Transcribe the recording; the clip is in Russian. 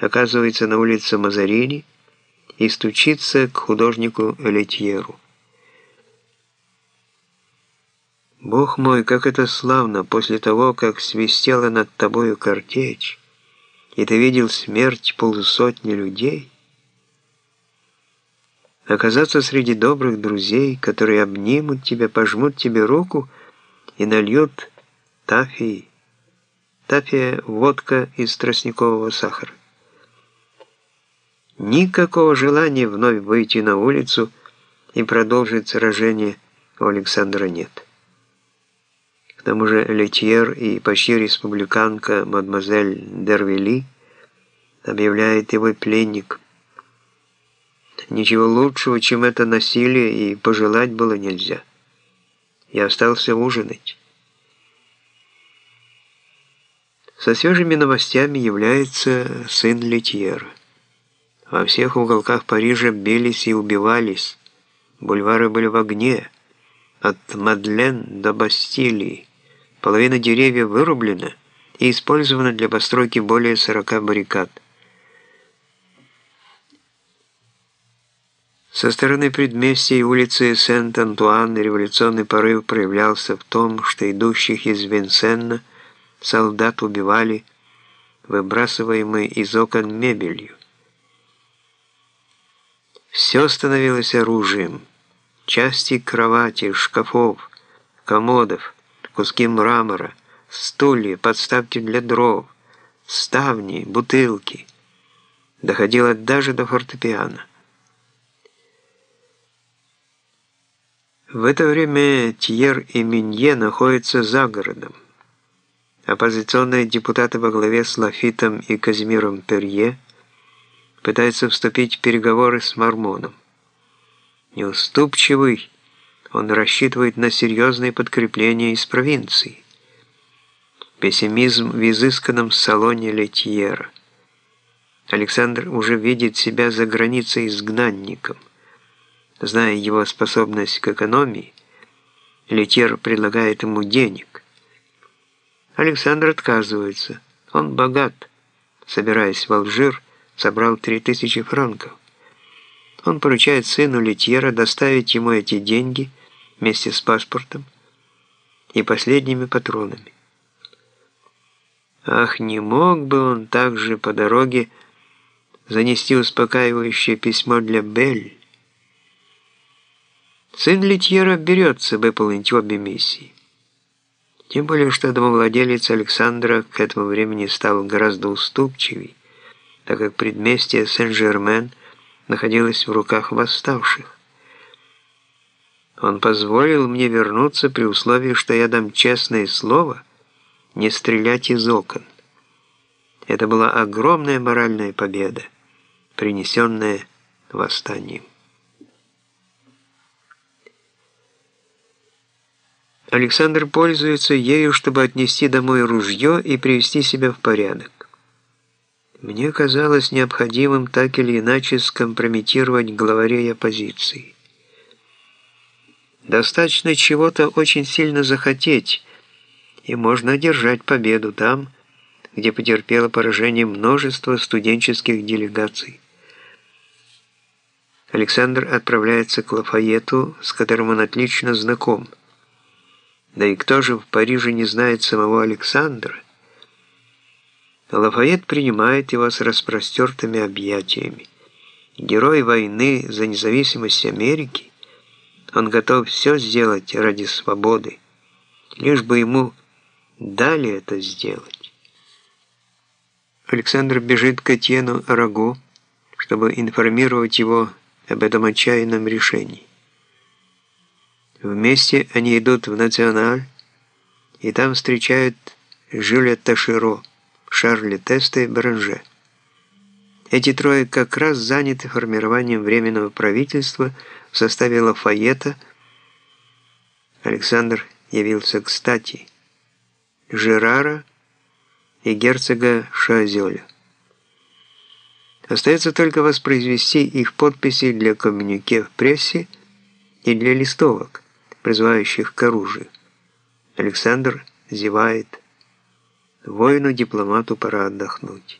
оказывается на улице Мазарини и стучится к художнику Элетьеру. Бог мой, как это славно после того, как свистела над тобою картечь, и ты видел смерть полусотни людей, оказаться среди добрых друзей, которые обнимут тебя, пожмут тебе руку и нальют тафии. Тафия – водка из тростникового сахара. Никакого желания вновь выйти на улицу и продолжить сражение у Александра нет. К тому же Летьер и почти республиканка мадемуазель Дервили объявляет его пленник. Ничего лучшего, чем это насилие, и пожелать было нельзя. Я остался ужинать. Со свежими новостями является сын Летьера. Во всех уголках Парижа бились и убивались. Бульвары были в огне. От Мадлен до Бастилии. Половина деревьев вырублена и использована для постройки более 40 баррикад. Со стороны предместья и улицы Сент-Антуан революционный порыв проявлялся в том, что идущих из Винсенна солдат убивали выбрасываемой из окон мебелью. Все становилось оружием. Части кровати, шкафов, комодов – куски мрамора, стулья, подставки для дров, ставни, бутылки. Доходило даже до фортепиано. В это время Тьер и Минье находятся за городом. Оппозиционные депутаты во главе с Лафитом и Казимиром Перье пытаются вступить в переговоры с Мармоном. Неуступчивый, он рассчитывает на серьезное подкрепление из провинции. Пессимизм в изысканном салоне Летьера. Александр уже видит себя за границей изгнанником. Зная его способность к экономии, Летьер предлагает ему денег. Александр отказывается. Он богат. Собираясь в Алжир, собрал 3000 франков. Он поручает сыну Летьера доставить ему эти деньги – вместе с паспортом и последними патронами. Ах, не мог бы он также по дороге занести успокаивающее письмо для Белль. Сын Литьера берется выполнить обе миссии. Тем более, что домовладелец Александра к этому времени стал гораздо уступчивей, так как предместье Сен-Жермен находилось в руках восставших. Он позволил мне вернуться при условии, что я дам честное слово не стрелять из окон. Это была огромная моральная победа, принесенная восстанием. Александр пользуется ею, чтобы отнести домой ружье и привести себя в порядок. Мне казалось необходимым так или иначе скомпрометировать главарей оппозиции. Достаточно чего-то очень сильно захотеть, и можно одержать победу там, где потерпело поражение множество студенческих делегаций. Александр отправляется к Лафаету, с которым он отлично знаком. Да и кто же в Париже не знает самого Александра? Лафайет принимает его с распростертыми объятиями. Герой войны за независимость Америки он готов все сделать ради свободы, лишь бы ему дали это сделать. Александр бежит к Этьену Рагу, чтобы информировать его об этом отчаянном решении. Вместе они идут в Националь, и там встречают Жюля Таширо, Шарля Теста и Бранже. Эти трое как раз заняты формированием Временного правительства в составе Лафайета. Александр явился кстати. Жерара и герцога Шазеля. Остается только воспроизвести их подписи для коммюнике в прессе и для листовок, призывающих к оружию. Александр зевает. Воину-дипломату пора отдохнуть.